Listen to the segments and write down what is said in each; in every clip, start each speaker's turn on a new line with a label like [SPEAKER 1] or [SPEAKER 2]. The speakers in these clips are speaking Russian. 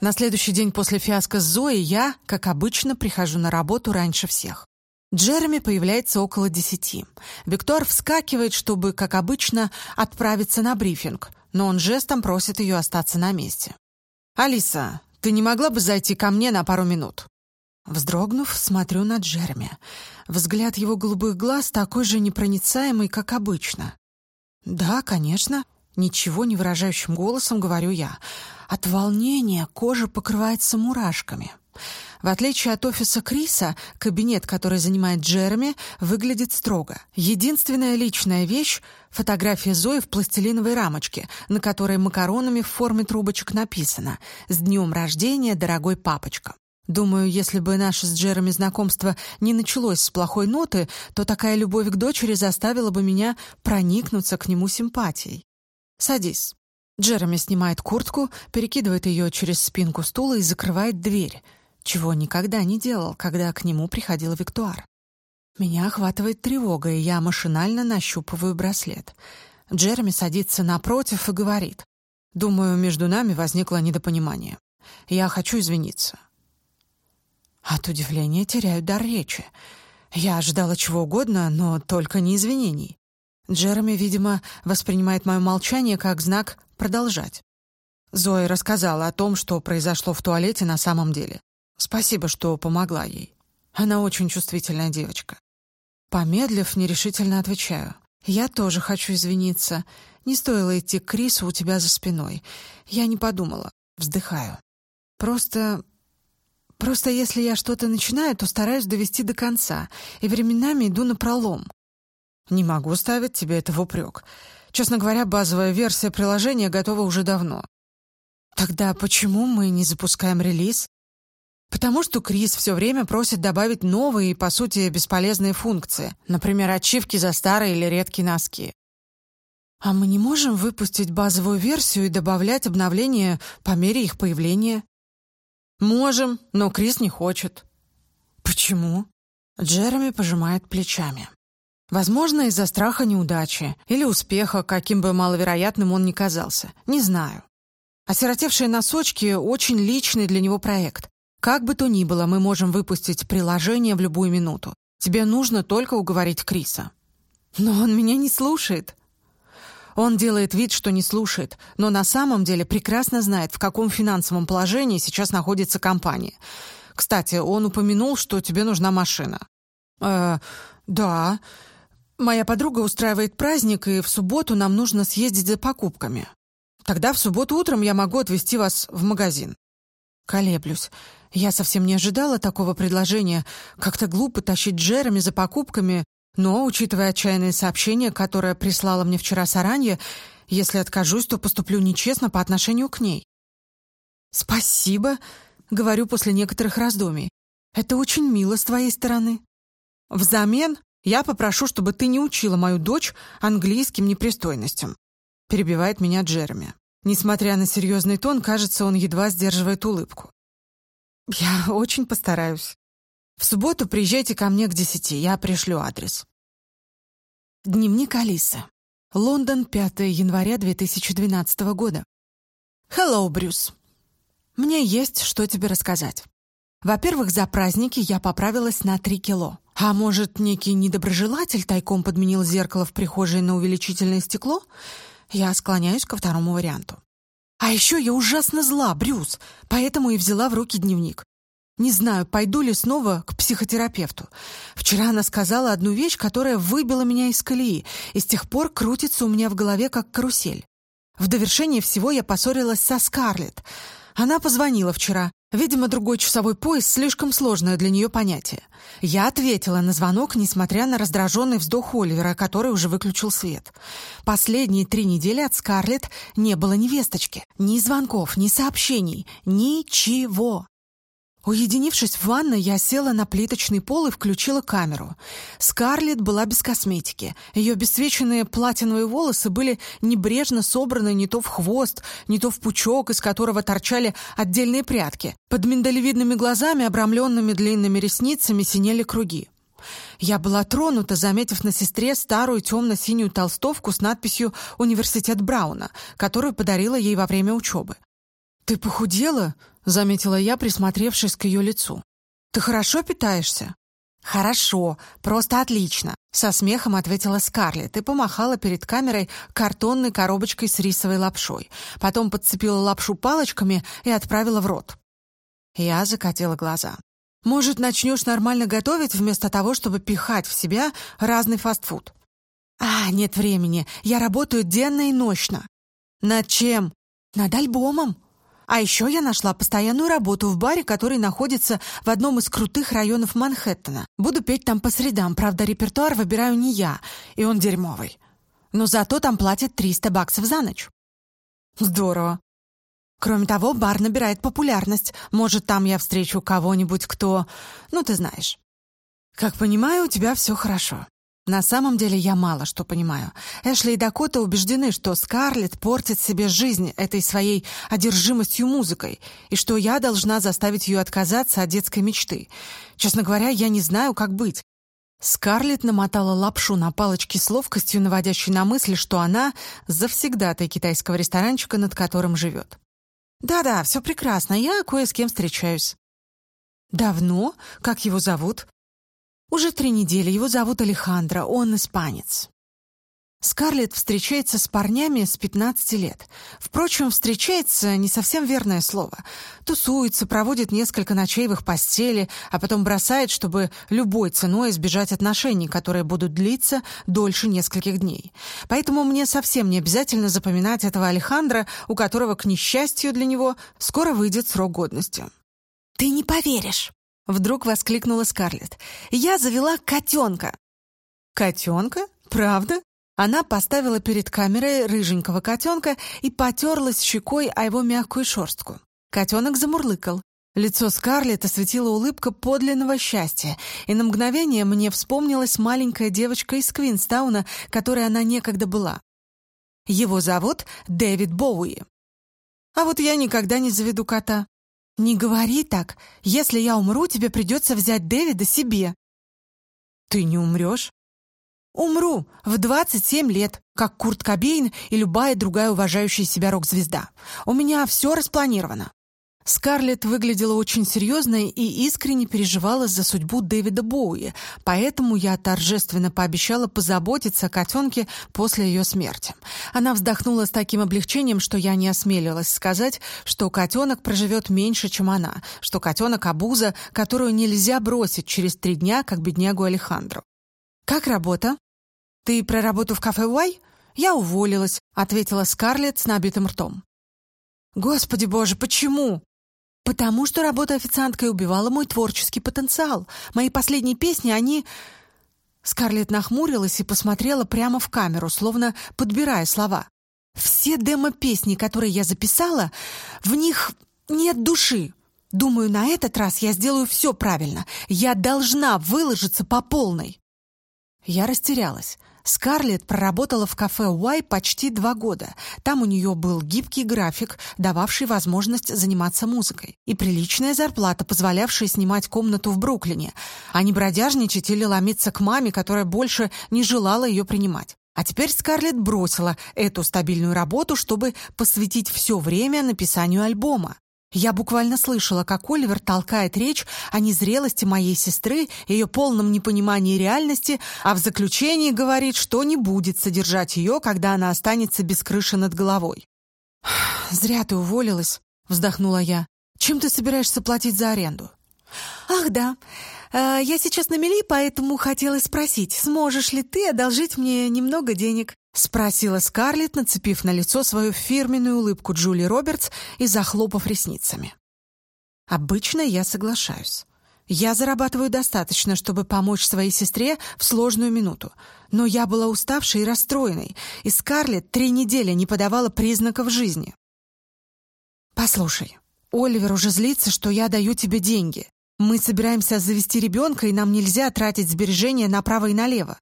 [SPEAKER 1] На следующий день после фиаско с Зоей я, как обычно, прихожу на работу раньше всех. Джереми появляется около десяти. Виктор вскакивает, чтобы, как обычно, отправиться на брифинг, но он жестом просит ее остаться на месте. «Алиса, ты не могла бы зайти ко мне на пару минут?» Вздрогнув, смотрю на Джереми. Взгляд его голубых глаз такой же непроницаемый, как обычно. «Да, конечно», — ничего не выражающим голосом говорю я. От волнения кожа покрывается мурашками. В отличие от офиса Криса, кабинет, который занимает Джереми, выглядит строго. Единственная личная вещь — фотография Зои в пластилиновой рамочке, на которой макаронами в форме трубочек написано «С днем рождения, дорогой папочка». Думаю, если бы наше с Джереми знакомство не началось с плохой ноты, то такая любовь к дочери заставила бы меня проникнуться к нему симпатией. «Садись». Джереми снимает куртку, перекидывает ее через спинку стула и закрывает дверь, чего никогда не делал, когда к нему приходил Виктуар. Меня охватывает тревога, и я машинально нащупываю браслет. Джереми садится напротив и говорит. «Думаю, между нами возникло недопонимание. Я хочу извиниться. От удивления теряю дар речи. Я ожидала чего угодно, но только не извинений. Джереми, видимо, воспринимает мое молчание как знак продолжать. Зоя рассказала о том, что произошло в туалете на самом деле. Спасибо, что помогла ей. Она очень чувствительная девочка. Помедлив, нерешительно отвечаю. «Я тоже хочу извиниться. Не стоило идти к Крису у тебя за спиной. Я не подумала. Вздыхаю. Просто Просто если я что-то начинаю, то стараюсь довести до конца, и временами иду на пролом. Не могу ставить тебе это в упрек. Честно говоря, базовая версия приложения готова уже давно. Тогда почему мы не запускаем релиз? Потому что Крис все время просит добавить новые и, по сути, бесполезные функции, например, ачивки за старые или редкие носки. А мы не можем выпустить базовую версию и добавлять обновления по мере их появления? «Можем, но Крис не хочет». «Почему?» Джереми пожимает плечами. Возможно, из-за страха неудачи или успеха, каким бы маловероятным он ни казался. Не знаю. Осиротевшие носочки — очень личный для него проект. Как бы то ни было, мы можем выпустить приложение в любую минуту. Тебе нужно только уговорить Криса. Но он меня не слушает. Он делает вид, что не слушает, но на самом деле прекрасно знает, в каком финансовом положении сейчас находится компания. Кстати, он упомянул, что тебе нужна машина. «Э, да. Моя подруга устраивает праздник, и в субботу нам нужно съездить за покупками. Тогда в субботу утром я могу отвезти вас в магазин». Колеблюсь. Я совсем не ожидала такого предложения. Как-то глупо тащить Джереми за покупками, но, учитывая отчаянное сообщение, которое прислала мне вчера Саранья, если откажусь, то поступлю нечестно по отношению к ней. «Спасибо», — говорю после некоторых раздумий. «Это очень мило с твоей стороны. Взамен я попрошу, чтобы ты не учила мою дочь английским непристойностям», — перебивает меня Джереми. Несмотря на серьезный тон, кажется, он едва сдерживает улыбку. «Я очень постараюсь». В субботу приезжайте ко мне к десяти, я пришлю адрес. Дневник Алисы. Лондон, 5 января 2012 года. Hello, Брюс. Мне есть что тебе рассказать. Во-первых, за праздники я поправилась на три кило. А может, некий недоброжелатель тайком подменил зеркало в прихожей на увеличительное стекло? Я склоняюсь ко второму варианту. А еще я ужасно зла, Брюс, поэтому и взяла в руки дневник. Не знаю, пойду ли снова к психотерапевту. Вчера она сказала одну вещь, которая выбила меня из колеи, и с тех пор крутится у меня в голове, как карусель. В довершение всего я поссорилась со Скарлетт. Она позвонила вчера. Видимо, другой часовой пояс — слишком сложное для нее понятие. Я ответила на звонок, несмотря на раздраженный вздох Оливера, который уже выключил свет. Последние три недели от Скарлетт не было ни весточки, ни звонков, ни сообщений, ничего. Уединившись в ванной, я села на плиточный пол и включила камеру. Скарлетт была без косметики. Ее бесцвеченные платиновые волосы были небрежно собраны не то в хвост, не то в пучок, из которого торчали отдельные прядки. Под миндалевидными глазами, обрамленными длинными ресницами, синели круги. Я была тронута, заметив на сестре старую темно-синюю толстовку с надписью «Университет Брауна», которую подарила ей во время учебы. «Ты похудела?» — заметила я, присмотревшись к ее лицу. «Ты хорошо питаешься?» «Хорошо, просто отлично», — со смехом ответила Скарлетт и помахала перед камерой картонной коробочкой с рисовой лапшой. Потом подцепила лапшу палочками и отправила в рот. Я закатила глаза. «Может, начнешь нормально готовить, вместо того, чтобы пихать в себя разный фастфуд?» «А, нет времени. Я работаю денно и ночно». «Над чем?» «Над альбомом», а еще я нашла постоянную работу в баре, который находится в одном из крутых районов Манхэттена. Буду петь там по средам, правда, репертуар выбираю не я, и он дерьмовый. Но зато там платят 300 баксов за ночь. Здорово. Кроме того, бар набирает популярность. Может, там я встречу кого-нибудь, кто... Ну, ты знаешь. Как понимаю, у тебя все хорошо. На самом деле я мало что понимаю. Эшли и Дакота убеждены, что Скарлетт портит себе жизнь этой своей одержимостью музыкой, и что я должна заставить ее отказаться от детской мечты. Честно говоря, я не знаю, как быть. Скарлетт намотала лапшу на палочке с ловкостью, наводящей на мысль, что она завсегдатай китайского ресторанчика, над которым живет. «Да-да, все прекрасно, я кое с кем встречаюсь». «Давно? Как его зовут?» Уже три недели, его зовут Алехандро, он испанец. Скарлетт встречается с парнями с 15 лет. Впрочем, встречается не совсем верное слово. Тусуется, проводит несколько ночей в их постели, а потом бросает, чтобы любой ценой избежать отношений, которые будут длиться дольше нескольких дней. Поэтому мне совсем не обязательно запоминать этого Алехандро, у которого, к несчастью для него, скоро выйдет срок годности. «Ты не поверишь!» Вдруг воскликнула Скарлетт. «Я завела котенка!» «Котенка? Правда?» Она поставила перед камерой рыженького котенка и потерлась щекой о его мягкую шерстку. Котенок замурлыкал. Лицо Скарлетт осветила улыбка подлинного счастья, и на мгновение мне вспомнилась маленькая девочка из Квинстауна, которой она некогда была. Его зовут Дэвид Боуи. А вот я никогда не заведу кота. «Не говори так. Если я умру, тебе придется взять Дэвида себе». «Ты не умрешь?» «Умру в 27 лет, как Курт Кобейн и любая другая уважающая себя рок-звезда. У меня все распланировано». Скарлетт выглядела очень серьезной и искренне переживала за судьбу Дэвида Боуи, поэтому я торжественно пообещала позаботиться о котенке после ее смерти. Она вздохнула с таким облегчением, что я не осмелилась сказать, что котенок проживет меньше, чем она, что котенок — обуза, которую нельзя бросить через три дня, как беднягу Алехандру. «Как работа?» «Ты про работу в кафе Уай?» «Я уволилась», — ответила Скарлетт с набитым ртом. «Господи боже, почему?» Потому что работа официанткой убивала мой творческий потенциал. Мои последние песни, они... Скарлетт нахмурилась и посмотрела прямо в камеру, словно подбирая слова. Все демо-песни, которые я записала, в них нет души. Думаю, на этот раз я сделаю все правильно. Я должна выложиться по полной. Я растерялась. Скарлетт проработала в кафе «Уай» почти два года. Там у нее был гибкий график, дававший возможность заниматься музыкой, и приличная зарплата, позволявшая снимать комнату в Бруклине, а не бродяжничать или ломиться к маме, которая больше не желала ее принимать. А теперь Скарлетт бросила эту стабильную работу, чтобы посвятить все время написанию альбома. Я буквально слышала, как Оливер толкает речь о незрелости моей сестры, ее полном непонимании реальности, а в заключении говорит, что не будет содержать ее, когда она останется без крыши над головой. «Зря ты уволилась», — вздохнула я. «Чем ты собираешься платить за аренду?» «Ах, да. Э, я сейчас на мели, поэтому хотела спросить, сможешь ли ты одолжить мне немного денег?» — спросила Скарлетт, нацепив на лицо свою фирменную улыбку Джули Робертс и захлопав ресницами. «Обычно я соглашаюсь. Я зарабатываю достаточно, чтобы помочь своей сестре в сложную минуту. Но я была уставшей и расстроенной, и Скарлетт три недели не подавала признаков жизни. «Послушай, Оливер уже злится, что я даю тебе деньги. Мы собираемся завести ребенка, и нам нельзя тратить сбережения направо и налево.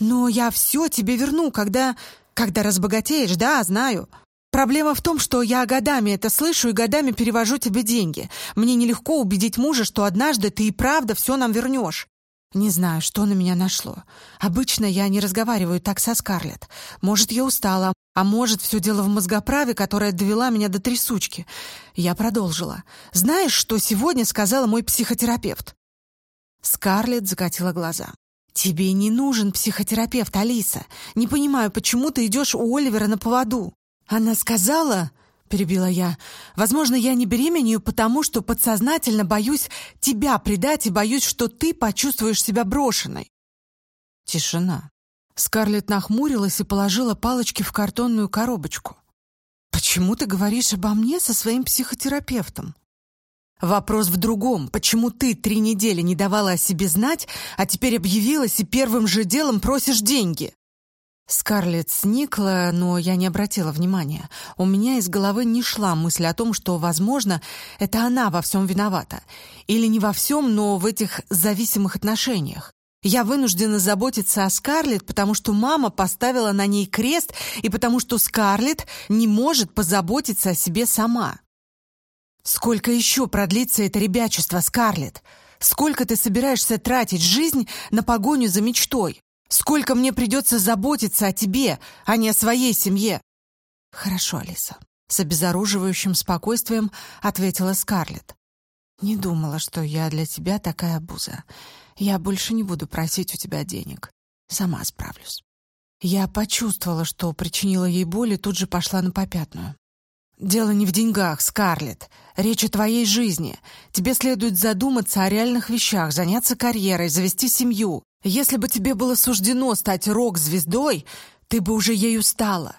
[SPEAKER 1] «Но я все тебе верну, когда... когда разбогатеешь, да, знаю. Проблема в том, что я годами это слышу и годами перевожу тебе деньги. Мне нелегко убедить мужа, что однажды ты и правда все нам вернешь». Не знаю, что на меня нашло. Обычно я не разговариваю так со Скарлетт. Может, я устала, А может, все дело в мозгоправе, которая довела меня до трясучки. Я продолжила. «Знаешь, что сегодня сказала мой психотерапевт?» Скарлетт закатила глаза. «Тебе не нужен психотерапевт, Алиса. Не понимаю, почему ты идешь у Оливера на поводу?» «Она сказала...» — перебила я. «Возможно, я не беременею, потому что подсознательно боюсь тебя предать и боюсь, что ты почувствуешь себя брошенной». Тишина. Скарлетт нахмурилась и положила палочки в картонную коробочку. «Почему ты говоришь обо мне со своим психотерапевтом?» «Вопрос в другом. Почему ты три недели не давала о себе знать, а теперь объявилась и первым же делом просишь деньги?» Скарлетт сникла, но я не обратила внимания. У меня из головы не шла мысль о том, что, возможно, это она во всем виновата. Или не во всем, но в этих зависимых отношениях. Я вынуждена заботиться о Скарлетт, потому что мама поставила на ней крест и потому что Скарлетт не может позаботиться о себе сама. Сколько еще продлится это ребячество, Скарлетт? Сколько ты собираешься тратить жизнь на погоню за мечтой? Сколько мне придется заботиться о тебе, а не о своей семье? Хорошо, Алиса. С обезоруживающим спокойствием ответила Скарлетт. Не думала, что я для тебя такая обуза. Я больше не буду просить у тебя денег. Сама справлюсь. Я почувствовала, что причинила ей боль и тут же пошла на попятную. «Дело не в деньгах, Скарлетт. Речь о твоей жизни. Тебе следует задуматься о реальных вещах, заняться карьерой, завести семью. Если бы тебе было суждено стать рок-звездой, ты бы уже ею стала.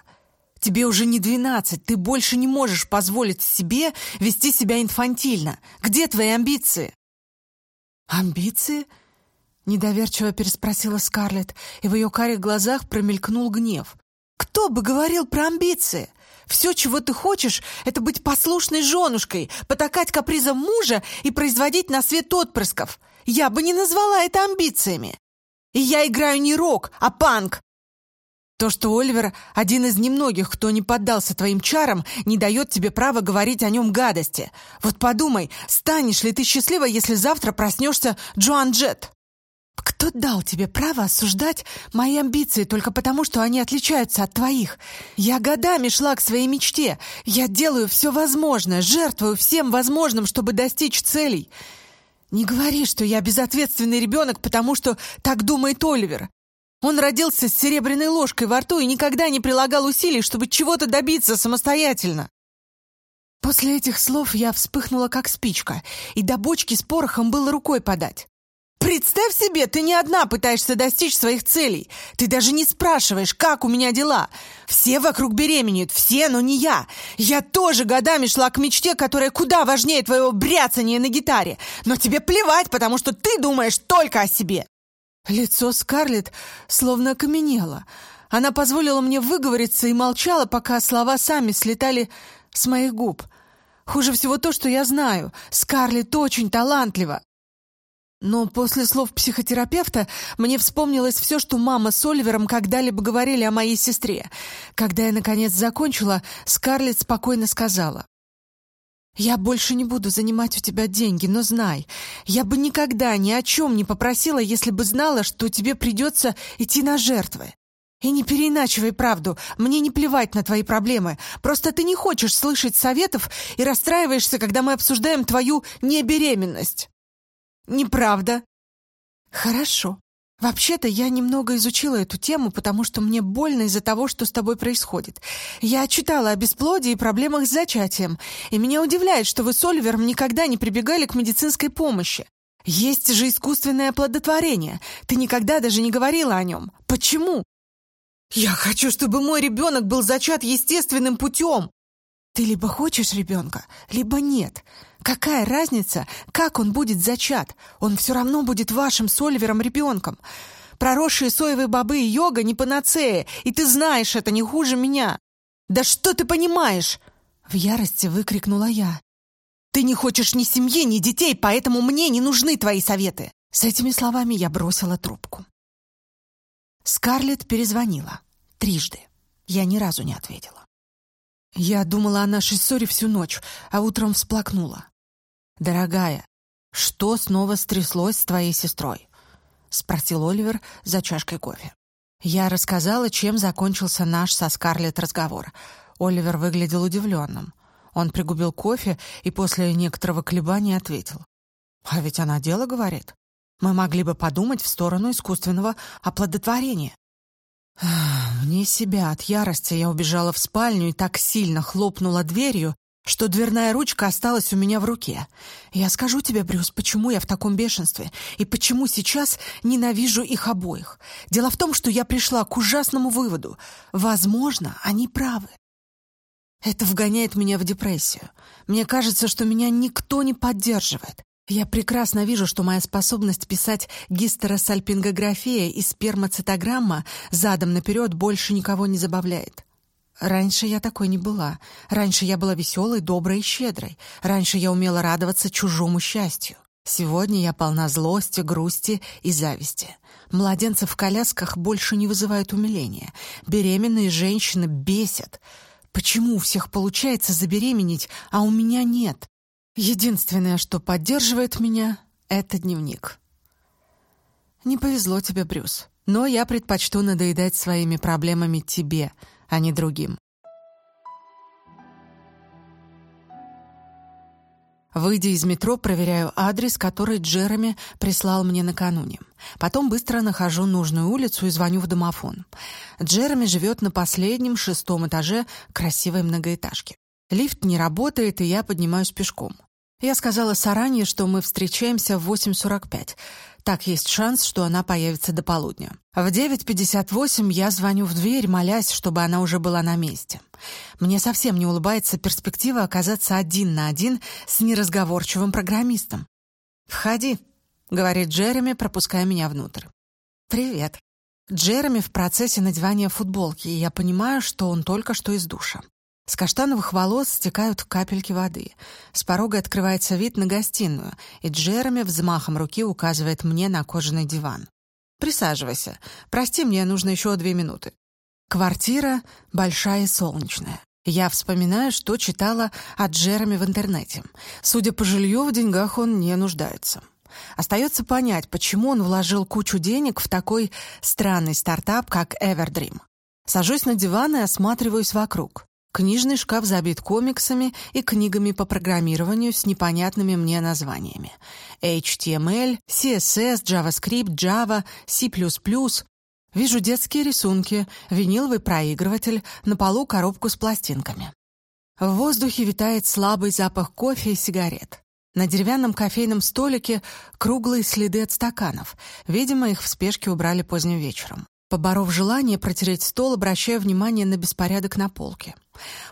[SPEAKER 1] Тебе уже не двенадцать, ты больше не можешь позволить себе вести себя инфантильно. Где твои амбиции?» «Амбиции?» Недоверчиво переспросила Скарлетт, и в ее карих глазах промелькнул гнев. «Кто бы говорил про амбиции? Все, чего ты хочешь, это быть послушной женушкой, потакать капризам мужа и производить на свет отпрысков. Я бы не назвала это амбициями. И я играю не рок, а панк. То, что Оливер один из немногих, кто не поддался твоим чарам, не дает тебе права говорить о нем гадости. Вот подумай, станешь ли ты счастлива, если завтра проснешься Джоан Джет? Кто дал тебе право осуждать мои амбиции только потому, что они отличаются от твоих? Я годами шла к своей мечте. Я делаю все возможное, жертвую всем возможным, чтобы достичь целей. Не говори, что я безответственный ребенок, потому что так думает Оливер. Он родился с серебряной ложкой во рту и никогда не прилагал усилий, чтобы чего-то добиться самостоятельно. После этих слов я вспыхнула, как спичка, и до бочки с порохом было рукой подать. Представь себе, ты не одна пытаешься достичь своих целей. Ты даже не спрашиваешь, как у меня дела. Все вокруг беременеют, все, но не я. Я тоже годами шла к мечте, которая куда важнее твоего бряцания на гитаре. Но тебе плевать, потому что ты думаешь только о себе. Лицо Скарлетт словно окаменело. Она позволила мне выговориться и молчала, пока слова сами слетали с моих губ. Хуже всего то, что я знаю. Скарлетт очень талантлива. Но после слов психотерапевта мне вспомнилось все, что мама с Оливером когда-либо говорили о моей сестре. Когда я, наконец, закончила, Скарлетт спокойно сказала. «Я больше не буду занимать у тебя деньги, но знай, я бы никогда ни о чем не попросила, если бы знала, что тебе придется идти на жертвы. И не переиначивай правду, мне не плевать на твои проблемы, просто ты не хочешь слышать советов и расстраиваешься, когда мы обсуждаем твою небеременность». «Неправда». «Хорошо. Вообще-то я немного изучила эту тему, потому что мне больно из-за того, что с тобой происходит. Я читала о бесплодии и проблемах с зачатием, и меня удивляет, что вы с Оливером никогда не прибегали к медицинской помощи. Есть же искусственное оплодотворение. Ты никогда даже не говорила о нем. Почему?» «Я хочу, чтобы мой ребенок был зачат естественным путем!» «Ты либо хочешь ребенка, либо нет. Какая разница, как он будет зачат? Он все равно будет вашим с Оливером ребенком. Проросшие соевые бобы и йога не панацея, и ты знаешь это не хуже меня. Да что ты понимаешь? В ярости выкрикнула я. Ты не хочешь ни семьи, ни детей, поэтому мне не нужны твои советы. С этими словами я бросила трубку. Скарлетт перезвонила. Трижды. Я ни разу не ответила. Я думала о нашей ссоре всю ночь, а утром всплакнула. «Дорогая, что снова стряслось с твоей сестрой?» — спросил Оливер за чашкой кофе. Я рассказала, чем закончился наш со Скарлетт разговор. Оливер выглядел удивленным. Он пригубил кофе и после некоторого колебания ответил. «А ведь она дело говорит. Мы могли бы подумать в сторону искусственного оплодотворения». Вне себя от ярости я убежала в спальню и так сильно хлопнула дверью, что дверная ручка осталась у меня в руке. Я скажу тебе, Брюс, почему я в таком бешенстве и почему сейчас ненавижу их обоих. Дело в том, что я пришла к ужасному выводу. Возможно, они правы. Это вгоняет меня в депрессию. Мне кажется, что меня никто не поддерживает. Я прекрасно вижу, что моя способность писать гистеросальпингография и спермацитограмма задом наперед больше никого не забавляет. Раньше я такой не была. Раньше я была веселой, доброй и щедрой. Раньше я умела радоваться чужому счастью. Сегодня я полна злости, грусти и зависти. Младенцы в колясках больше не вызывают умиления. Беременные женщины бесят. Почему у всех получается забеременеть, а у меня нет? Единственное, что поддерживает меня, — это дневник. Не повезло тебе, Брюс, но я предпочту надоедать своими проблемами тебе — а не другим. Выйдя из метро, проверяю адрес, который Джереми прислал мне накануне. Потом быстро нахожу нужную улицу и звоню в домофон. Джереми живет на последнем шестом этаже красивой многоэтажки. Лифт не работает, и я поднимаюсь пешком. Я сказала Саране, что мы встречаемся в 8.45. Так есть шанс, что она появится до полудня. В 9.58 я звоню в дверь, молясь, чтобы она уже была на месте. Мне совсем не улыбается перспектива оказаться один на один с неразговорчивым программистом. «Входи», — говорит Джереми, пропуская меня внутрь. «Привет». Джереми в процессе надевания футболки, и я понимаю, что он только что из душа. С каштановых волос стекают капельки воды. С порога открывается вид на гостиную, и Джереми взмахом руки указывает мне на кожаный диван. «Присаживайся. Прости, мне нужно еще две минуты». Квартира большая и солнечная. Я вспоминаю, что читала о Джереми в интернете. Судя по жилью, в деньгах он не нуждается. Остается понять, почему он вложил кучу денег в такой странный стартап, как Everdream. Сажусь на диван и осматриваюсь вокруг. Книжный шкаф забит комиксами и книгами по программированию с непонятными мне названиями. HTML, CSS, JavaScript, Java, C++. Вижу детские рисунки, виниловый проигрыватель, на полу коробку с пластинками. В воздухе витает слабый запах кофе и сигарет. На деревянном кофейном столике круглые следы от стаканов. Видимо, их в спешке убрали поздним вечером. Поборов желание протереть стол, обращаю внимание на беспорядок на полке.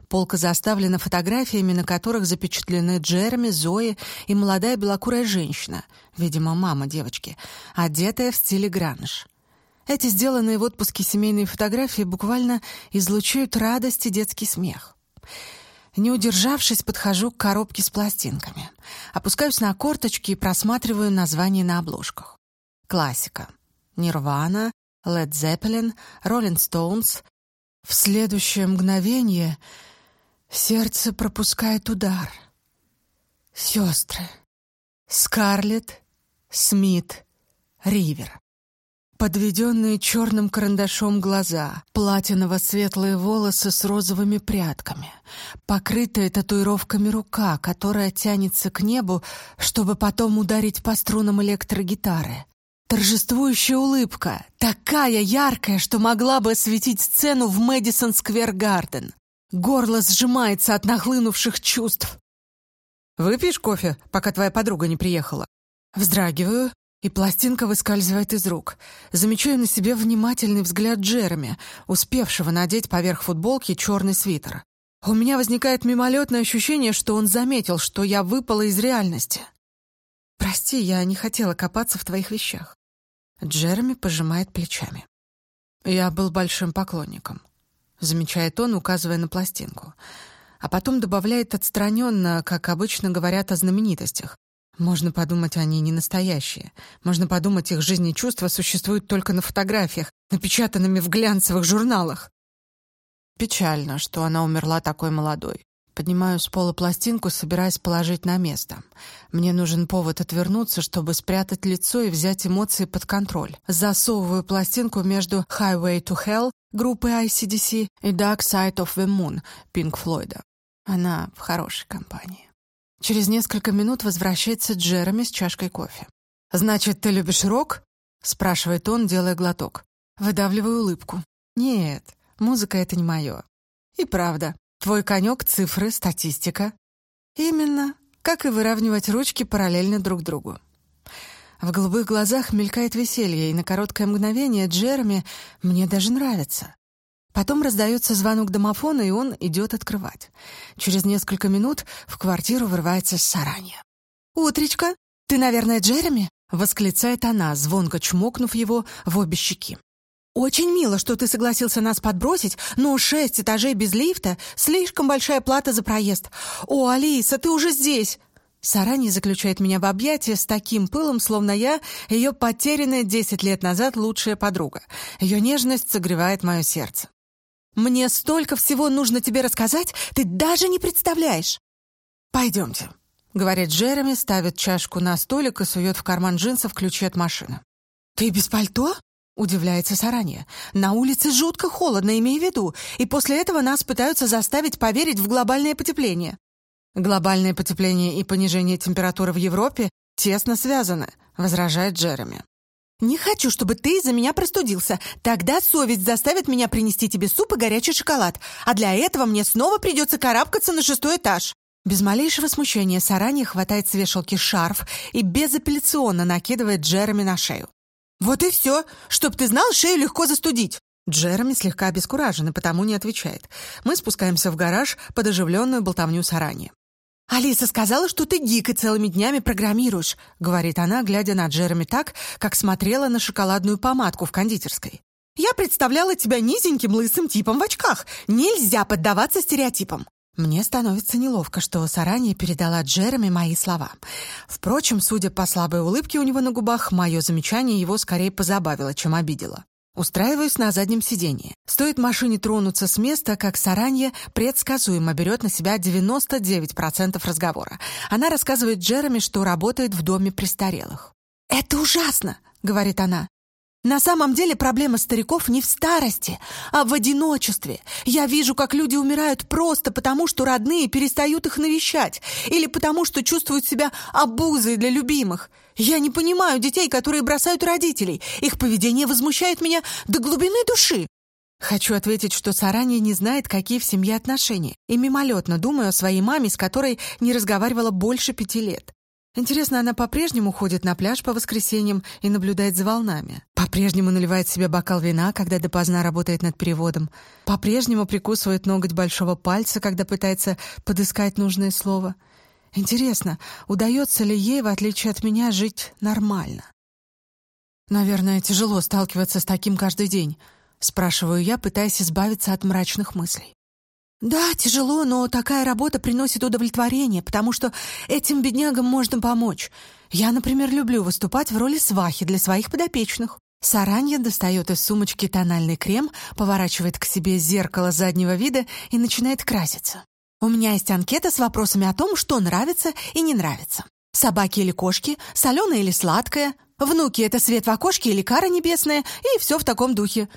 [SPEAKER 1] Полка заставлена фотографиями, на которых запечатлены Джереми, Зои и молодая белокурая женщина, видимо, мама девочки, одетая в стиле гранж. Эти сделанные в отпуске семейные фотографии буквально излучают радость и детский смех. Не удержавшись, подхожу к коробке с пластинками. Опускаюсь на корточки и просматриваю названия на обложках. Классика. «Нирвана», Led Zeppelin, Rolling Stones. В следующее мгновение сердце пропускает удар. Сестры. Скарлетт, Смит, Ривер. Подведенные черным карандашом глаза, платиново-светлые волосы с розовыми прядками, покрытая татуировками рука, которая тянется к небу, чтобы потом ударить по струнам электрогитары. Торжествующая улыбка, такая яркая, что могла бы осветить сцену в Мэдисон Сквер Гарден. Горло сжимается от нахлынувших чувств. «Выпьешь кофе, пока твоя подруга не приехала?» Вздрагиваю, и пластинка выскальзывает из рук. Замечаю на себе внимательный взгляд Джереми, успевшего надеть поверх футболки черный свитер. У меня возникает мимолетное ощущение, что он заметил, что я выпала из реальности. «Прости, я не хотела копаться в твоих вещах». Джереми пожимает плечами. «Я был большим поклонником», — замечает он, указывая на пластинку. А потом добавляет отстраненно, как обычно говорят о знаменитостях. Можно подумать, они не настоящие. Можно подумать, их жизни и чувства существуют только на фотографиях, напечатанными в глянцевых журналах. Печально, что она умерла такой молодой. Поднимаю с пола пластинку, собираясь положить на место. Мне нужен повод отвернуться, чтобы спрятать лицо и взять эмоции под контроль. Засовываю пластинку между «Highway to Hell» группы ICDC и «Dark Side of the Moon» Pink Флойда. Она в хорошей компании. Через несколько минут возвращается Джереми с чашкой кофе. «Значит, ты любишь рок?» — спрашивает он, делая глоток. Выдавливаю улыбку. «Нет, музыка — это не мое». «И правда, Твой конек — цифры, статистика. Именно. Как и выравнивать ручки параллельно друг другу. В голубых глазах мелькает веселье, и на короткое мгновение Джереми мне даже нравится. Потом раздается звонок домофона, и он идет открывать. Через несколько минут в квартиру вырывается Саранья. «Утречка! Ты, наверное, Джереми?» — восклицает она, звонко чмокнув его в обе щеки. «Очень мило, что ты согласился нас подбросить, но шесть этажей без лифта — слишком большая плата за проезд. О, Алиса, ты уже здесь!» Сарани заключает меня в объятия с таким пылом, словно я ее потерянная десять лет назад лучшая подруга. Ее нежность согревает мое сердце. «Мне столько всего нужно тебе рассказать, ты даже не представляешь!» «Пойдемте», — говорит Джереми, ставит чашку на столик и сует в карман джинсов ключи от машины. «Ты без пальто?» Удивляется Саранья. На улице жутко холодно, имей в виду, и после этого нас пытаются заставить поверить в глобальное потепление. Глобальное потепление и понижение температуры в Европе тесно связаны, возражает Джереми. «Не хочу, чтобы ты из-за меня простудился. Тогда совесть заставит меня принести тебе суп и горячий шоколад, а для этого мне снова придется карабкаться на шестой этаж». Без малейшего смущения Саранья хватает с вешалки шарф и безапелляционно накидывает Джереми на шею. «Вот и все. Чтоб ты знал, шею легко застудить». Джереми слегка обескуражен и потому не отвечает. Мы спускаемся в гараж под оживленную болтовню Сарани. «Алиса сказала, что ты гик и целыми днями программируешь», — говорит она, глядя на Джереми так, как смотрела на шоколадную помадку в кондитерской. «Я представляла тебя низеньким лысым типом в очках. Нельзя поддаваться стереотипам». Мне становится неловко, что Сарани передала Джереми мои слова. Впрочем, судя по слабой улыбке у него на губах, мое замечание его скорее позабавило, чем обидело. Устраиваюсь на заднем сиденье. Стоит машине тронуться с места, как Саранья предсказуемо берет на себя 99% разговора. Она рассказывает Джереми, что работает в доме престарелых. «Это ужасно!» — говорит она. На самом деле проблема стариков не в старости, а в одиночестве. Я вижу, как люди умирают просто потому, что родные перестают их навещать или потому, что чувствуют себя обузой для любимых. Я не понимаю детей, которые бросают родителей. Их поведение возмущает меня до глубины души. Хочу ответить, что Сарания не знает, какие в семье отношения, и мимолетно думаю о своей маме, с которой не разговаривала больше пяти лет. Интересно, она по-прежнему ходит на пляж по воскресеньям и наблюдает за волнами? По-прежнему наливает себе бокал вина, когда допоздна работает над переводом? По-прежнему прикусывает ноготь большого пальца, когда пытается подыскать нужное слово? Интересно, удается ли ей, в отличие от меня, жить нормально? Наверное, тяжело сталкиваться с таким каждый день, спрашиваю я, пытаясь избавиться от мрачных мыслей. Да, тяжело, но такая работа приносит удовлетворение, потому что этим беднягам можно помочь. Я, например, люблю выступать в роли свахи для своих подопечных. Саранья достает из сумочки тональный крем, поворачивает к себе зеркало заднего вида и начинает краситься. У меня есть анкета с вопросами о том, что нравится и не нравится. Собаки или кошки, соленое или сладкое, внуки — это свет в окошке или кара небесная, и все в таком духе.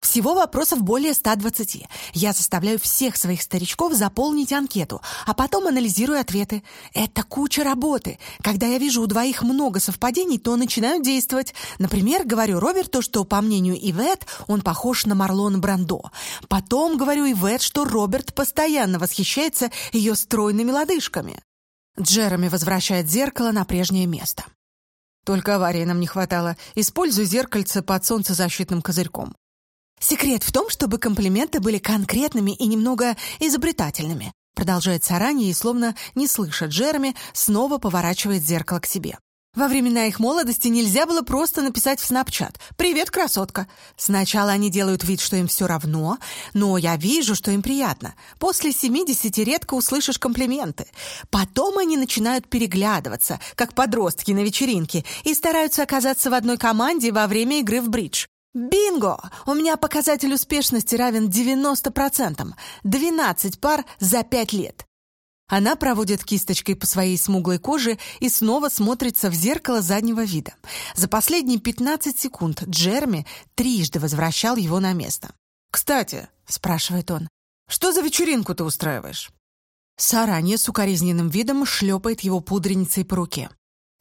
[SPEAKER 1] Всего вопросов более 120. Я заставляю всех своих старичков заполнить анкету, а потом анализирую ответы. Это куча работы. Когда я вижу у двоих много совпадений, то начинаю действовать. Например, говорю Роберту, что, по мнению Ивет, он похож на Марлон Брандо. Потом говорю Ивет, что Роберт постоянно восхищается ее стройными лодыжками. Джереми возвращает зеркало на прежнее место. Только аварии нам не хватало. Используй зеркальце под солнцезащитным козырьком. Секрет в том, чтобы комплименты были конкретными и немного изобретательными. Продолжает Сарани и, словно не слыша Джереми, снова поворачивает зеркало к себе. Во времена их молодости нельзя было просто написать в снапчат «Привет, красотка!». Сначала они делают вид, что им все равно, но я вижу, что им приятно. После 70 редко услышишь комплименты. Потом они начинают переглядываться, как подростки на вечеринке, и стараются оказаться в одной команде во время игры в бридж. Бинго! У меня показатель успешности равен 90%. 12 пар за 5 лет. Она проводит кисточкой по своей смуглой коже и снова смотрится в зеркало заднего вида. За последние 15 секунд Джерми трижды возвращал его на место. «Кстати», — спрашивает он, — «что за вечеринку ты устраиваешь?» Саранья с укоризненным видом шлепает его пудреницей по руке.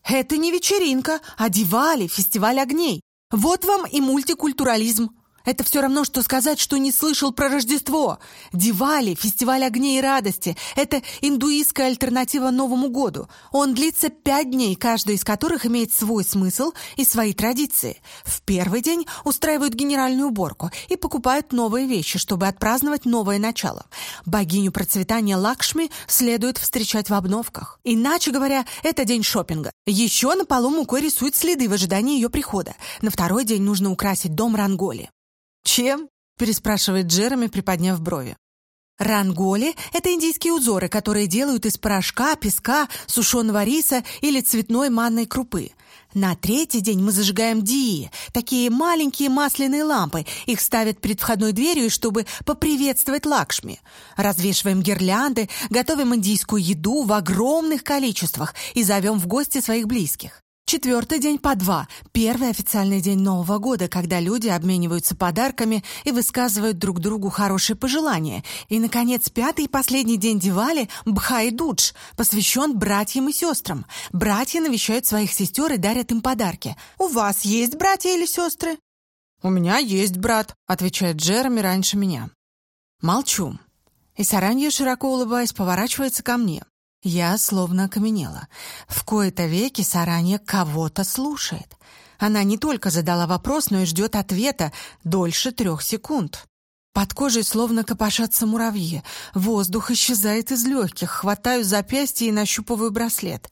[SPEAKER 1] «Это не вечеринка, а Дивали, фестиваль огней. Вот вам и мультикультурализм. Это все равно, что сказать, что не слышал про Рождество. Дивали, фестиваль огней и радости – это индуистская альтернатива Новому году. Он длится пять дней, каждый из которых имеет свой смысл и свои традиции. В первый день устраивают генеральную уборку и покупают новые вещи, чтобы отпраздновать новое начало. Богиню процветания Лакшми следует встречать в обновках. Иначе говоря, это день шопинга. Еще на полу мукой рисуют следы в ожидании ее прихода. На второй день нужно украсить дом Ранголи. «Чем?» — переспрашивает Джереми, приподняв брови. Ранголи — это индийские узоры, которые делают из порошка, песка, сушеного риса или цветной манной крупы. На третий день мы зажигаем дии, такие маленькие масляные лампы. Их ставят перед входной дверью, чтобы поприветствовать Лакшми. Развешиваем гирлянды, готовим индийскую еду в огромных количествах и зовем в гости своих близких. Четвертый день по два. Первый официальный день Нового года, когда люди обмениваются подарками и высказывают друг другу хорошие пожелания. И, наконец, пятый и последний день Дивали – Бхай-Дудж, посвящен братьям и сестрам. Братья навещают своих сестер и дарят им подарки. «У вас есть братья или сестры?» «У меня есть брат», – отвечает Джереми раньше меня. Молчу. И Саранья, широко улыбаясь, поворачивается ко мне. Я словно окаменела. В кои-то веки Саранья кого-то слушает. Она не только задала вопрос, но и ждет ответа дольше трех секунд. Под кожей словно копошатся муравьи. Воздух исчезает из легких. Хватаю запястье и нащупываю браслет.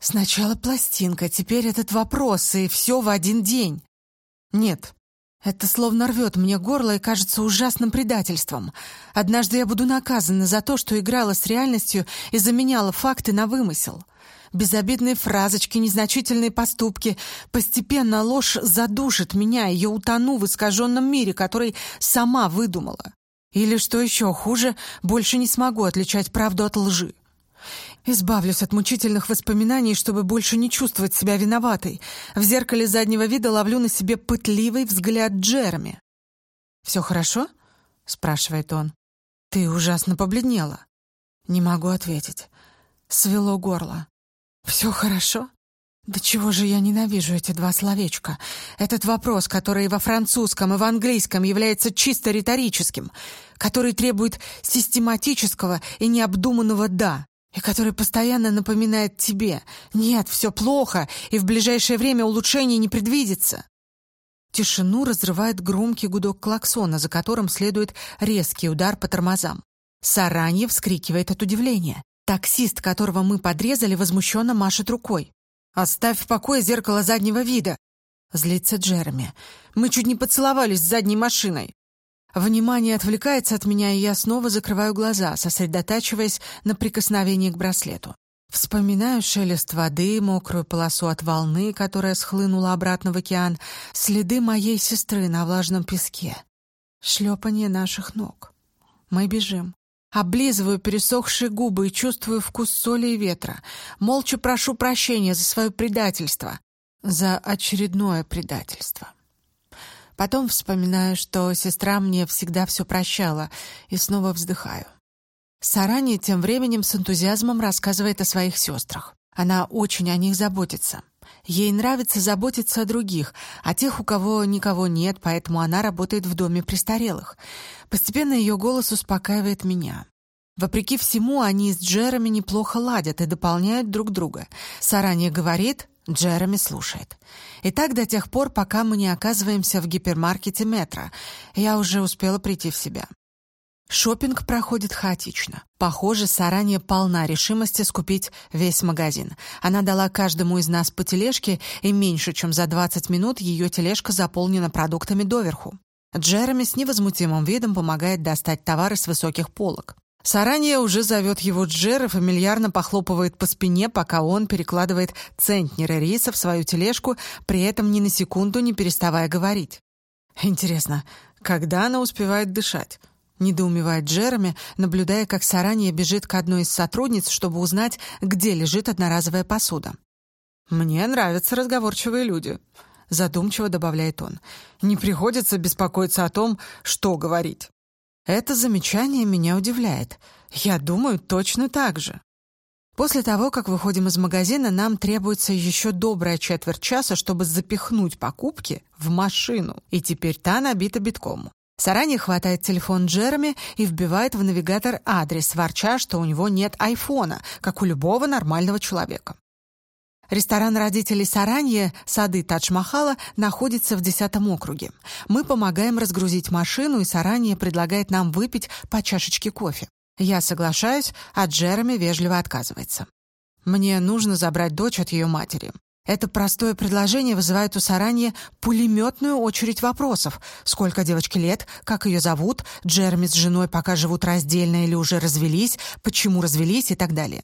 [SPEAKER 1] Сначала пластинка, теперь этот вопрос, и все в один день. Нет, это словно рвет мне горло и кажется ужасным предательством. Однажды я буду наказана за то, что играла с реальностью и заменяла факты на вымысел. Безобидные фразочки, незначительные поступки. Постепенно ложь задушит меня, и я утону в искаженном мире, который сама выдумала. Или, что еще хуже, больше не смогу отличать правду от лжи. Избавлюсь от мучительных воспоминаний, чтобы больше не чувствовать себя виноватой. В зеркале заднего вида ловлю на себе пытливый взгляд Джереми. «Все хорошо?» — спрашивает он. «Ты ужасно побледнела». Не могу ответить. Свело горло. «Все хорошо?» Да чего же я ненавижу эти два словечка? Этот вопрос, который и во французском, и в английском является чисто риторическим, который требует систематического и необдуманного «да» и который постоянно напоминает тебе «Нет, все плохо, и в ближайшее время улучшений не предвидится». Тишину разрывает громкий гудок клаксона, за которым следует резкий удар по тормозам. Саранье вскрикивает от удивления. Таксист, которого мы подрезали, возмущенно машет рукой. «Оставь в покое зеркало заднего вида!» Злится Джереми. «Мы чуть не поцеловались с задней машиной!» Внимание отвлекается от меня, и я снова закрываю глаза, сосредотачиваясь на прикосновении к браслету. Вспоминаю шелест воды, мокрую полосу от волны, которая схлынула обратно в океан, следы моей сестры на влажном песке, шлепанье наших ног. Мы бежим. Облизываю пересохшие губы и чувствую вкус соли и ветра. Молча прошу прощения за свое предательство. За очередное предательство. Потом вспоминаю, что сестра мне всегда все прощала, и снова вздыхаю. Сарани тем временем с энтузиазмом рассказывает о своих сестрах. Она очень о них заботится. Ей нравится заботиться о других, о тех, у кого никого нет, поэтому она работает в доме престарелых. Постепенно ее голос успокаивает меня. Вопреки всему, они с Джереми неплохо ладят и дополняют друг друга. Сарани говорит, Джереми слушает. И так до тех пор, пока мы не оказываемся в гипермаркете метро. Я уже успела прийти в себя. Шопинг проходит хаотично. Похоже, Саранья полна решимости скупить весь магазин. Она дала каждому из нас по тележке, и меньше чем за 20 минут ее тележка заполнена продуктами доверху. Джереми с невозмутимым видом помогает достать товары с высоких полок. Саранья уже зовет его Джер и фамильярно похлопывает по спине, пока он перекладывает центнеры риса в свою тележку, при этом ни на секунду не переставая говорить. Интересно, когда она успевает дышать? Недоумевает Джереми, наблюдая, как Сарания бежит к одной из сотрудниц, чтобы узнать, где лежит одноразовая посуда. «Мне нравятся разговорчивые люди», — задумчиво добавляет он. «Не приходится беспокоиться о том, что говорить». Это замечание меня удивляет. Я думаю точно так же. После того, как выходим из магазина, нам требуется еще добрая четверть часа, чтобы запихнуть покупки в машину. И теперь та набита битком. Сарани хватает телефон Джереми и вбивает в навигатор адрес, ворча, что у него нет айфона, как у любого нормального человека. Ресторан родителей Саранье «Сады Тадж-Махала» находится в 10 округе. Мы помогаем разгрузить машину, и Саранье предлагает нам выпить по чашечке кофе. Я соглашаюсь, а Джереми вежливо отказывается. Мне нужно забрать дочь от ее матери. Это простое предложение вызывает у Саранье пулеметную очередь вопросов. Сколько девочке лет, как ее зовут, Джереми с женой пока живут раздельно или уже развелись, почему развелись и так далее.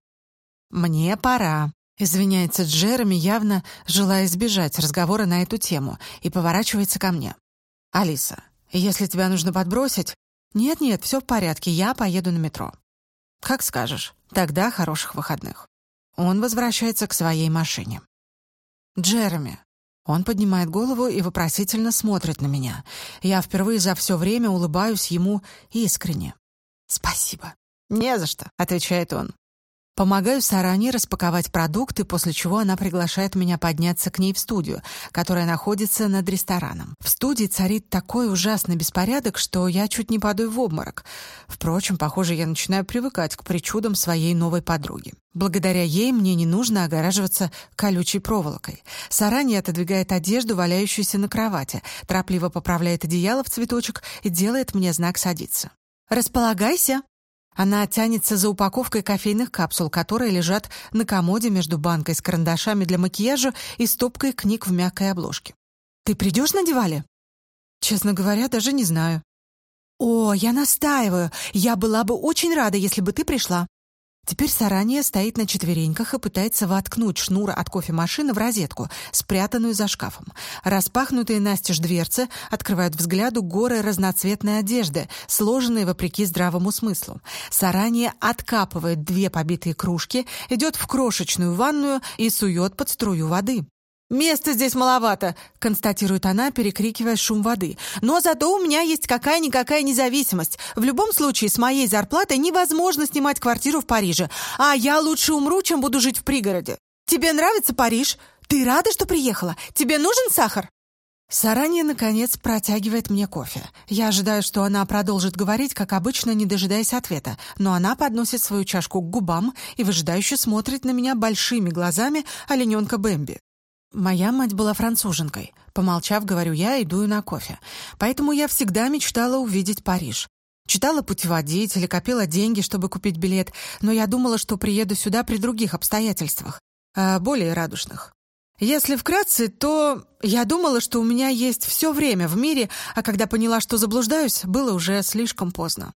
[SPEAKER 1] «Мне пора», Извиняется Джереми, явно желая избежать разговора на эту тему, и поворачивается ко мне. «Алиса, если тебя нужно подбросить...» «Нет-нет, все в порядке, я поеду на метро». «Как скажешь. Тогда хороших выходных». Он возвращается к своей машине. «Джереми». Он поднимает голову и вопросительно смотрит на меня. Я впервые за все время улыбаюсь ему искренне. «Спасибо». «Не за что», — отвечает он. Помогаю Саране распаковать продукты, после чего она приглашает меня подняться к ней в студию, которая находится над рестораном. В студии царит такой ужасный беспорядок, что я чуть не падаю в обморок. Впрочем, похоже, я начинаю привыкать к причудам своей новой подруги. Благодаря ей мне не нужно огораживаться колючей проволокой. Сарани отодвигает одежду, валяющуюся на кровати, торопливо поправляет одеяло в цветочек и делает мне знак «садиться». «Располагайся», она тянется за упаковкой кофейных капсул, которые лежат на комоде между банкой с карандашами для макияжа и стопкой книг в мягкой обложке. «Ты придешь на Дивале?» «Честно говоря, даже не знаю». «О, я настаиваю. Я была бы очень рада, если бы ты пришла. Теперь Сарания стоит на четвереньках и пытается воткнуть шнур от кофемашины в розетку, спрятанную за шкафом. Распахнутые настежь дверцы открывают взгляду горы разноцветной одежды, сложенные вопреки здравому смыслу. Сарания откапывает две побитые кружки, идет в крошечную ванную и сует под струю воды. «Места здесь маловато», — констатирует она, перекрикивая шум воды. «Но зато у меня есть какая-никакая независимость. В любом случае, с моей зарплатой невозможно снимать квартиру в Париже. А я лучше умру, чем буду жить в пригороде. Тебе нравится Париж? Ты рада, что приехала? Тебе нужен сахар?» Саранья, наконец, протягивает мне кофе. Я ожидаю, что она продолжит говорить, как обычно, не дожидаясь ответа, но она подносит свою чашку к губам и выжидающе смотрит на меня большими глазами олененка Бэмби. Моя мать была француженкой. Помолчав, говорю я и дую на кофе. Поэтому я всегда мечтала увидеть Париж. Читала путеводитель, копила деньги, чтобы купить билет, но я думала, что приеду сюда при других обстоятельствах, а более радужных. Если вкратце, то я думала, что у меня есть все время в мире, а когда поняла, что заблуждаюсь, было уже слишком поздно.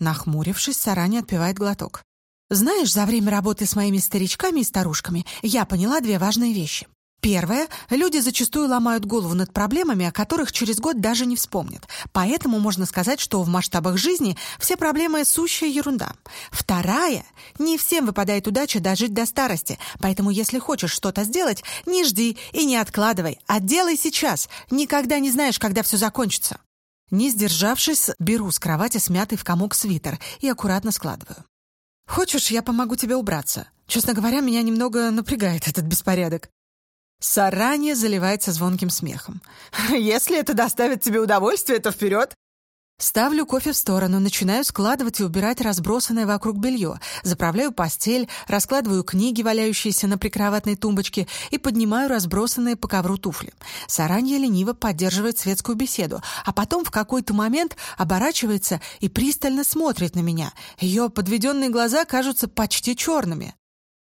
[SPEAKER 1] Нахмурившись, Сарани отпивает глоток. Знаешь, за время работы с моими старичками и старушками я поняла две важные вещи. Первое. Люди зачастую ломают голову над проблемами, о которых через год даже не вспомнят. Поэтому можно сказать, что в масштабах жизни все проблемы — сущая ерунда. Вторая. Не всем выпадает удача дожить до старости. Поэтому если хочешь что-то сделать, не жди и не откладывай, а делай сейчас. Никогда не знаешь, когда все закончится. Не сдержавшись, беру с кровати смятый в комок свитер и аккуратно складываю. «Хочешь, я помогу тебе убраться? Честно говоря, меня немного напрягает этот беспорядок». Сарания заливается звонким смехом. «Если это доставит тебе удовольствие, то вперед!» Ставлю кофе в сторону, начинаю складывать и убирать разбросанное вокруг белье, заправляю постель, раскладываю книги, валяющиеся на прикроватной тумбочке, и поднимаю разбросанные по ковру туфли. Саранья лениво поддерживает светскую беседу, а потом в какой-то момент оборачивается и пристально смотрит на меня. Ее подведенные глаза кажутся почти черными.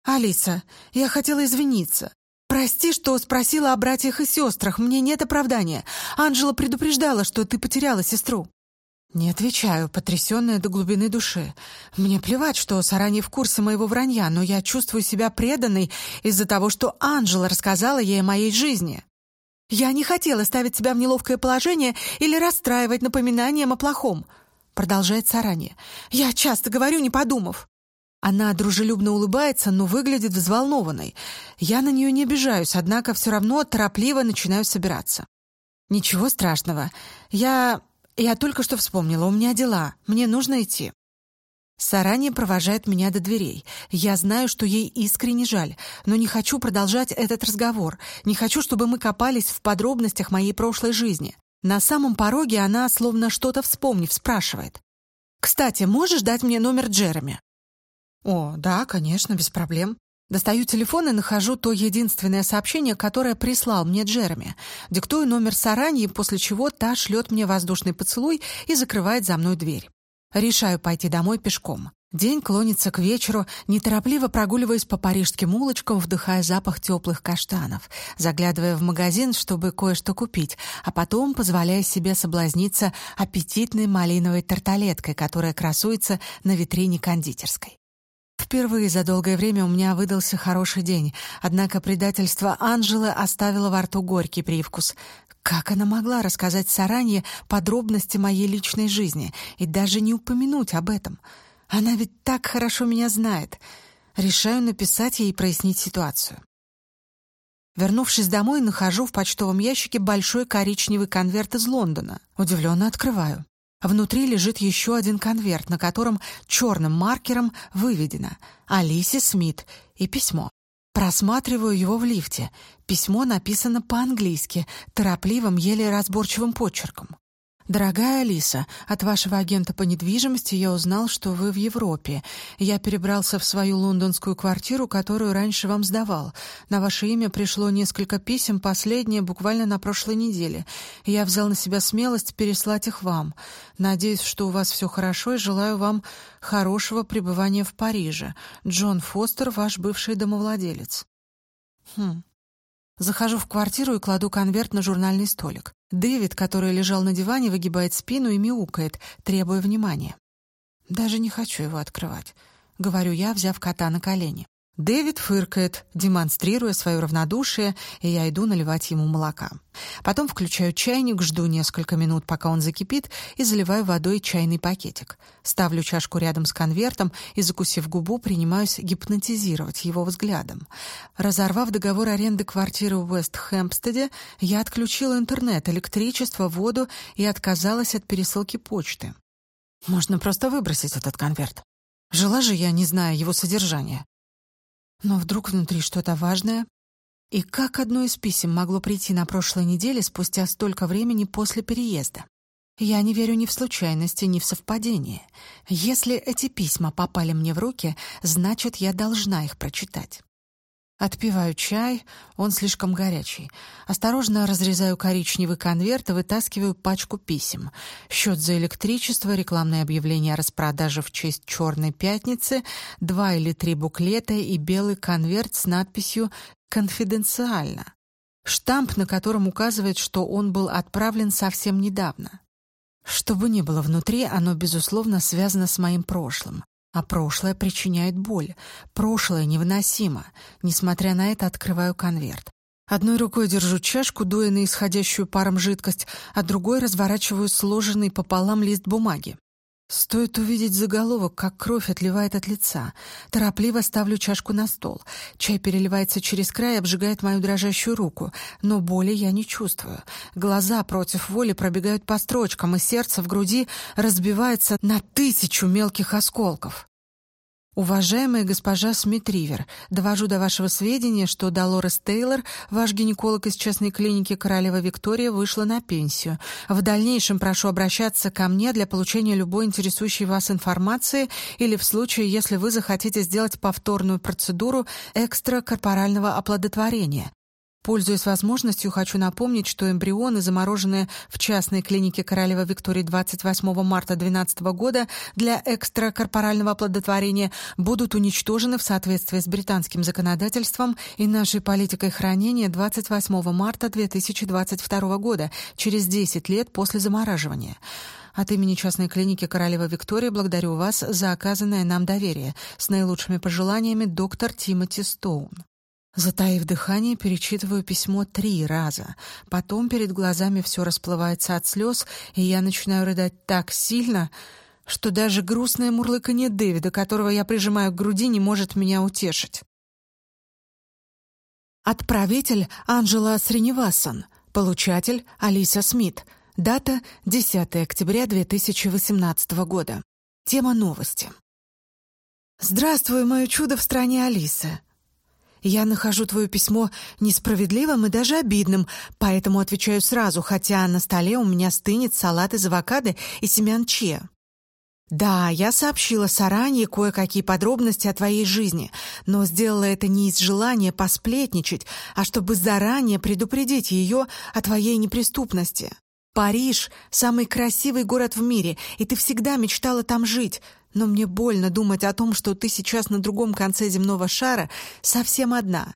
[SPEAKER 1] «Алиса, я хотела извиниться. «Прости, что спросила о братьях и сестрах. Мне нет оправдания. Анжела предупреждала, что ты потеряла сестру». Не отвечаю, потрясенная до глубины души. Мне плевать, что Сара в курсе моего вранья, но я чувствую себя преданной из-за того, что Анжела рассказала ей о моей жизни. Я не хотела ставить себя в неловкое положение или расстраивать напоминанием о плохом. продолжает Сарани. «Я часто говорю, не подумав». Она дружелюбно улыбается, но выглядит взволнованной. Я на нее не обижаюсь, однако все равно торопливо начинаю собираться. «Ничего страшного. Я... я только что вспомнила, у меня дела. Мне нужно идти». Сарани провожает меня до дверей. Я знаю, что ей искренне жаль, но не хочу продолжать этот разговор. Не хочу, чтобы мы копались в подробностях моей прошлой жизни. На самом пороге она, словно что-то вспомнив, спрашивает. «Кстати, можешь дать мне номер Джереми?» «О, да, конечно, без проблем». Достаю телефон и нахожу то единственное сообщение, которое прислал мне Джереми. Диктую номер Сараньи, после чего та шлет мне воздушный поцелуй и закрывает за мной дверь. Решаю пойти домой пешком. День клонится к вечеру, неторопливо прогуливаясь по парижским улочкам, вдыхая запах теплых каштанов, заглядывая в магазин, чтобы кое-что купить, а потом позволяя себе соблазниться аппетитной малиновой тарталеткой, которая красуется на витрине кондитерской. Впервые за долгое время у меня выдался хороший день, однако предательство Анжелы оставило во рту горький привкус. Как она могла рассказать Саране подробности моей личной жизни и даже не упомянуть об этом? Она ведь так хорошо меня знает. Решаю написать ей и прояснить ситуацию. Вернувшись домой, нахожу в почтовом ящике большой коричневый конверт из Лондона. Удивленно открываю. Внутри лежит еще один конверт, на котором черным маркером выведено «Алисе Смит» и письмо. Просматриваю его в лифте. Письмо написано по-английски, торопливым, еле разборчивым почерком. «Дорогая Алиса, от вашего агента по недвижимости я узнал, что вы в Европе. Я перебрался в свою лондонскую квартиру, которую раньше вам сдавал. На ваше имя пришло несколько писем, последнее буквально на прошлой неделе. Я взял на себя смелость переслать их вам. Надеюсь, что у вас все хорошо и желаю вам хорошего пребывания в Париже. Джон Фостер, ваш бывший домовладелец». Хм. Захожу в квартиру и кладу конверт на журнальный столик. Дэвид, который лежал на диване, выгибает спину и мяукает, требуя внимания. «Даже не хочу его открывать», — говорю я, взяв кота на колени. Дэвид фыркает, демонстрируя свое равнодушие, и я иду наливать ему молока. Потом включаю чайник, жду несколько минут, пока он закипит, и заливаю водой чайный пакетик. Ставлю чашку рядом с конвертом и, закусив губу, принимаюсь гипнотизировать его взглядом. Разорвав договор аренды квартиры в Уэст-Хэмпстеде, я отключила интернет, электричество, воду и отказалась от пересылки почты. Можно просто выбросить этот конверт. Жила же я, не зная его содержания. Но вдруг внутри что-то важное? И как одно из писем могло прийти на прошлой неделе спустя столько времени после переезда? Я не верю ни в случайности, ни в совпадение. Если эти письма попали мне в руки, значит, я должна их прочитать. Отпиваю чай, он слишком горячий. Осторожно разрезаю коричневый конверт и вытаскиваю пачку писем. Счет за электричество, рекламное объявление о распродаже в честь Черной пятницы, два или три буклета и белый конверт с надписью «Конфиденциально». Штамп, на котором указывает, что он был отправлен совсем недавно. Что бы ни было внутри, оно, безусловно, связано с моим прошлым. А прошлое причиняет боль. Прошлое невыносимо. Несмотря на это, открываю конверт. Одной рукой держу чашку, дуя на исходящую паром жидкость, а другой разворачиваю сложенный пополам лист бумаги. Стоит увидеть заголовок, как кровь отливает от лица. Торопливо ставлю чашку на стол. Чай переливается через край и обжигает мою дрожащую руку. Но боли я не чувствую. Глаза против воли пробегают по строчкам, и сердце в груди разбивается на тысячу мелких осколков. Уважаемая госпожа Смит-Ривер, довожу до вашего сведения, что Долорес Тейлор, ваш гинеколог из частной клиники Королева Виктория, вышла на пенсию. В дальнейшем прошу обращаться ко мне для получения любой интересующей вас информации или в случае, если вы захотите сделать повторную процедуру экстракорпорального оплодотворения. Пользуясь возможностью, хочу напомнить, что эмбрионы, замороженные в частной клинике Королева Виктории 28 марта 2012 года для экстракорпорального оплодотворения, будут уничтожены в соответствии с британским законодательством и нашей политикой хранения 28 марта 2022 года, через 10 лет после замораживания. От имени частной клиники Королева Виктория благодарю вас за оказанное нам доверие. С наилучшими пожеланиями, доктор Тимоти Стоун. Затаив дыхание, перечитываю письмо три раза. Потом перед глазами все расплывается от слез, и я начинаю рыдать так сильно, что даже грустное мурлыканье Дэвида, которого я прижимаю к груди, не может меня утешить. Отправитель Анжела Среневасон, получатель Алиса Смит. Дата 10 октября 2018 года. Тема новости. «Здравствуй, мое чудо в стране Алисы. Я нахожу твое письмо несправедливым и даже обидным, поэтому отвечаю сразу, хотя на столе у меня стынет салат из авокадо и семян чиа. Да, я сообщила Саране кое-какие подробности о твоей жизни, но сделала это не из желания посплетничать, а чтобы заранее предупредить ее о твоей неприступности. Париж — самый красивый город в мире, и ты всегда мечтала там жить, но мне больно думать о том, что ты сейчас на другом конце земного шара совсем одна.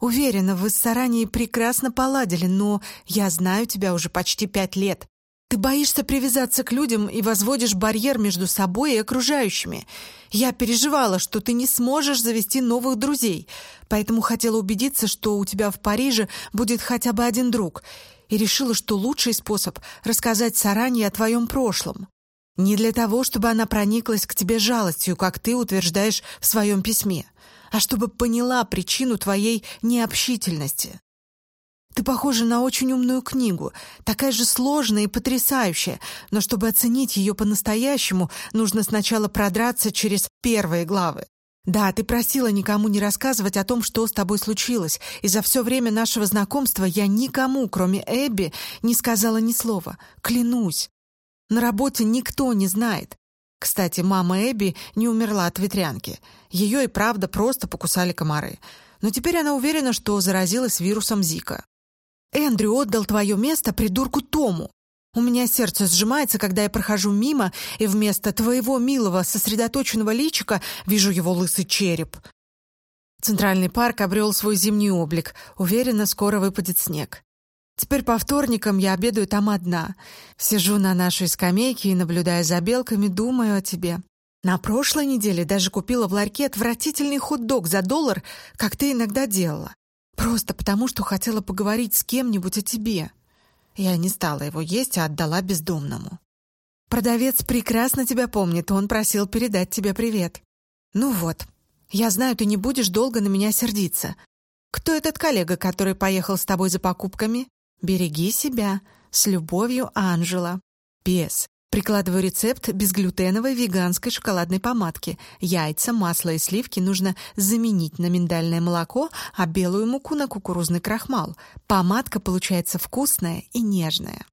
[SPEAKER 1] Уверена, вы с Сараней прекрасно поладили, но я знаю тебя уже почти пять лет. Ты боишься привязаться к людям и возводишь барьер между собой и окружающими. Я переживала, что ты не сможешь завести новых друзей, поэтому хотела убедиться, что у тебя в Париже будет хотя бы один друг, и решила, что лучший способ — рассказать Саране о твоем прошлом. Не для того, чтобы она прониклась к тебе жалостью, как ты утверждаешь в своем письме, а чтобы поняла причину твоей необщительности. Ты похожа на очень умную книгу, такая же сложная и потрясающая, но чтобы оценить ее по-настоящему, нужно сначала продраться через первые главы. Да, ты просила никому не рассказывать о том, что с тобой случилось, и за все время нашего знакомства я никому, кроме Эбби, не сказала ни слова. Клянусь. На работе никто не знает. Кстати, мама Эбби не умерла от ветрянки. Ее и правда просто покусали комары. Но теперь она уверена, что заразилась вирусом Зика. Эндрю отдал твое место придурку Тому. У меня сердце сжимается, когда я прохожу мимо, и вместо твоего милого, сосредоточенного личика вижу его лысый череп. Центральный парк обрел свой зимний облик. Уверена, скоро выпадет снег. Теперь по вторникам я обедаю там одна. Сижу на нашей скамейке и, наблюдая за белками, думаю о тебе. На прошлой неделе даже купила в ларьке отвратительный хот-дог за доллар, как ты иногда делала. Просто потому, что хотела поговорить с кем-нибудь о тебе. Я не стала его есть, а отдала бездомному. Продавец прекрасно тебя помнит, он просил передать тебе привет. Ну вот, я знаю, ты не будешь долго на меня сердиться. Кто этот коллега, который поехал с тобой за покупками? Береги себя. С любовью, Анжела. Без. Прикладываю рецепт безглютеновой веганской шоколадной помадки. Яйца, масло и сливки нужно заменить на миндальное молоко, а белую муку на кукурузный крахмал. Помадка получается вкусная и нежная.